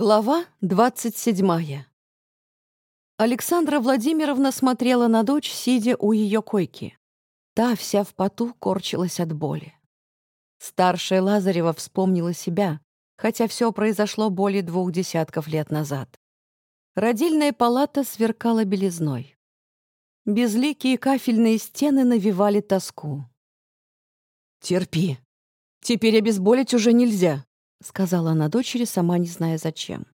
Глава 27. Александра Владимировна смотрела на дочь, сидя у ее койки. Та вся в поту корчилась от боли. Старшая Лазарева вспомнила себя, хотя все произошло более двух десятков лет назад. Родильная палата сверкала белизной. Безликие кафельные стены навевали тоску. «Терпи. Теперь обезболить уже нельзя», — сказала она дочери, сама не зная зачем.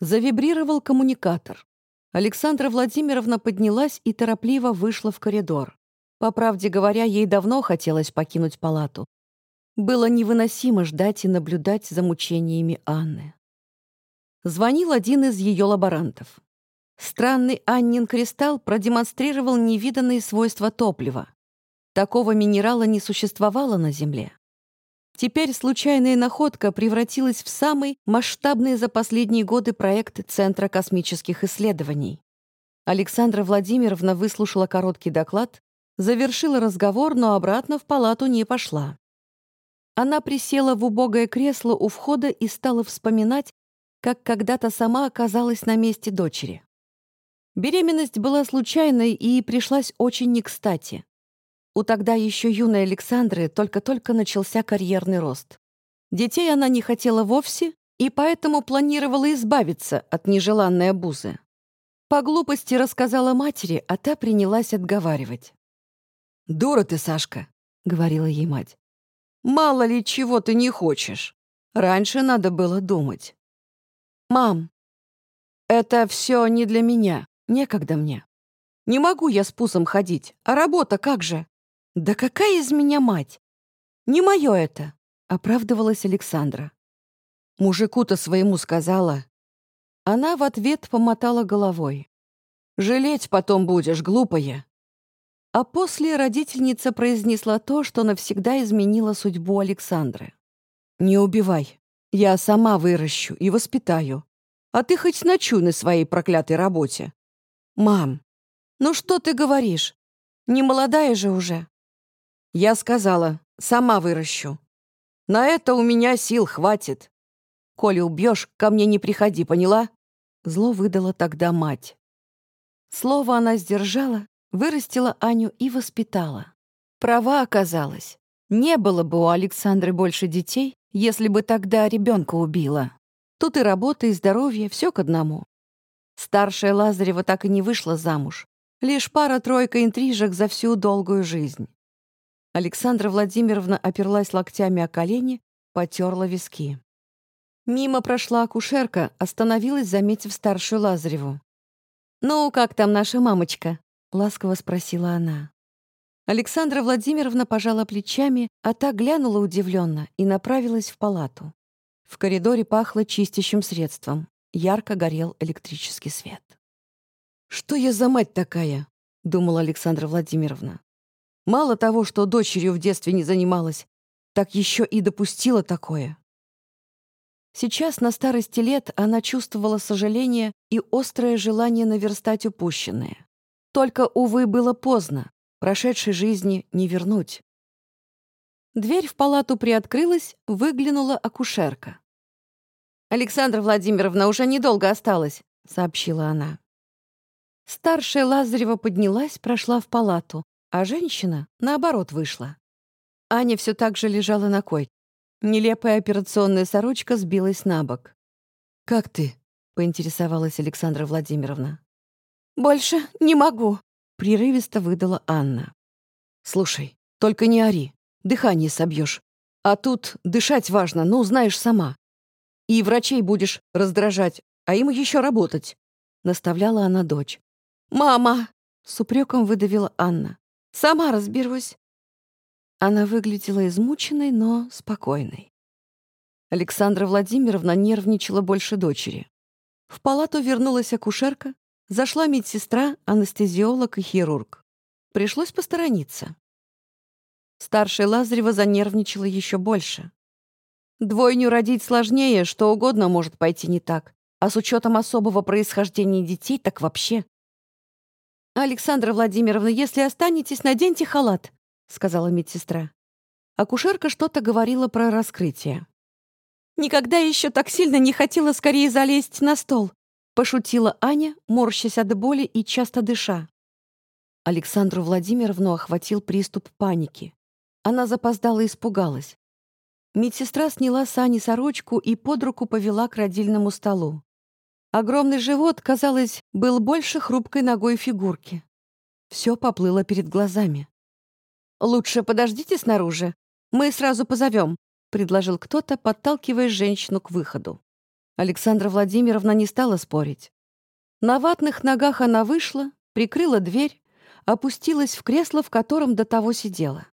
Завибрировал коммуникатор. Александра Владимировна поднялась и торопливо вышла в коридор. По правде говоря, ей давно хотелось покинуть палату. Было невыносимо ждать и наблюдать за мучениями Анны. Звонил один из ее лаборантов. Странный Аннин кристалл продемонстрировал невиданные свойства топлива. Такого минерала не существовало на Земле. Теперь случайная находка превратилась в самый масштабный за последние годы проект Центра космических исследований. Александра Владимировна выслушала короткий доклад, завершила разговор, но обратно в палату не пошла. Она присела в убогое кресло у входа и стала вспоминать, как когда-то сама оказалась на месте дочери. Беременность была случайной и пришлась очень не кстати. У тогда еще юной Александры только-только начался карьерный рост. Детей она не хотела вовсе и поэтому планировала избавиться от нежеланной обузы. По глупости рассказала матери, а та принялась отговаривать. «Дура ты, Сашка», — говорила ей мать. «Мало ли чего ты не хочешь. Раньше надо было думать». «Мам, это все не для меня, некогда мне. Не могу я с пузом ходить, а работа как же?» «Да какая из меня мать? Не мое это!» — оправдывалась Александра. Мужику-то своему сказала. Она в ответ помотала головой. «Жалеть потом будешь, глупая!» А после родительница произнесла то, что навсегда изменило судьбу Александры. «Не убивай. Я сама выращу и воспитаю. А ты хоть ночуй на своей проклятой работе. Мам, ну что ты говоришь? Не молодая же уже. Я сказала, сама выращу. На это у меня сил хватит. Коли убьешь, ко мне не приходи, поняла? Зло выдала тогда мать. Слово она сдержала, вырастила Аню и воспитала. Права оказалась. Не было бы у Александры больше детей, если бы тогда ребенка убила. Тут и работа, и здоровье, все к одному. Старшая Лазарева так и не вышла замуж. Лишь пара-тройка интрижек за всю долгую жизнь. Александра Владимировна оперлась локтями о колени, потерла виски. Мимо прошла акушерка, остановилась, заметив старшую Лазареву. «Ну, как там наша мамочка?» — ласково спросила она. Александра Владимировна пожала плечами, а та глянула удивленно и направилась в палату. В коридоре пахло чистящим средством. Ярко горел электрический свет. «Что я за мать такая?» — думала Александра Владимировна. Мало того, что дочерью в детстве не занималась, так еще и допустила такое. Сейчас, на старости лет, она чувствовала сожаление и острое желание наверстать упущенное. Только, увы, было поздно, прошедшей жизни не вернуть. Дверь в палату приоткрылась, выглянула акушерка. «Александра Владимировна уже недолго осталась», — сообщила она. Старшая Лазарева поднялась, прошла в палату, а женщина, наоборот, вышла. Аня все так же лежала на койке. Нелепая операционная сорочка сбилась на бок. «Как ты?» — поинтересовалась Александра Владимировна. «Больше не могу», — прерывисто выдала Анна. «Слушай, только не ори, дыхание собьешь. А тут дышать важно, ну, знаешь сама. И врачей будешь раздражать, а им еще работать», — наставляла она дочь. «Мама!» — с упреком выдавила Анна. Сама разберусь». Она выглядела измученной, но спокойной. Александра Владимировна нервничала больше дочери. В палату вернулась акушерка, зашла медсестра, анестезиолог и хирург. Пришлось посторониться. Старшая Лазарева занервничала еще больше. Двойню родить сложнее, что угодно может пойти не так. А с учетом особого происхождения детей, так вообще. «Александра Владимировна, если останетесь, наденьте халат», — сказала медсестра. Акушерка что-то говорила про раскрытие. Никогда еще так сильно не хотела скорее залезть на стол», пошутила Аня, морщась от боли и часто дыша. Александру Владимировну охватил приступ паники. Она запоздала и испугалась. Медсестра сняла с Ани сорочку и под руку повела к родильному столу. Огромный живот, казалось, был больше хрупкой ногой фигурки. Все поплыло перед глазами. «Лучше подождите снаружи. Мы сразу позовем», — предложил кто-то, подталкивая женщину к выходу. Александра Владимировна не стала спорить. На ватных ногах она вышла, прикрыла дверь, опустилась в кресло, в котором до того сидела.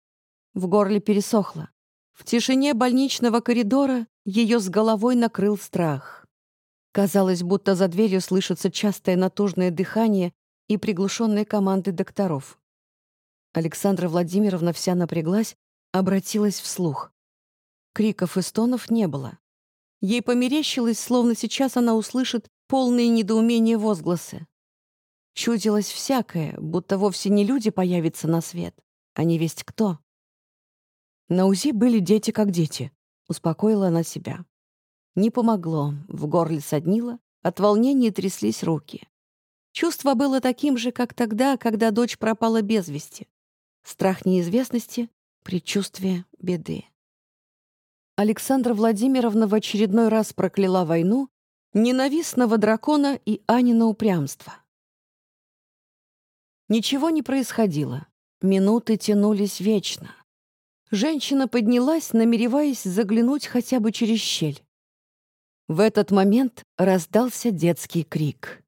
В горле пересохло. В тишине больничного коридора ее с головой накрыл страх. Казалось, будто за дверью слышится частое натужное дыхание и приглушенные команды докторов. Александра Владимировна вся напряглась, обратилась вслух. Криков и стонов не было. Ей померещилось, словно сейчас она услышит полные недоумения возгласы. Чудилось всякое, будто вовсе не люди появятся на свет, а не весть кто. На УЗИ были дети как дети, успокоила она себя. Не помогло, в горле соднило, от волнения тряслись руки. Чувство было таким же, как тогда, когда дочь пропала без вести. Страх неизвестности, предчувствие беды. Александра Владимировна в очередной раз прокляла войну, ненавистного дракона и Анина упрямство. Ничего не происходило. Минуты тянулись вечно. Женщина поднялась, намереваясь заглянуть хотя бы через щель. В этот момент раздался детский крик.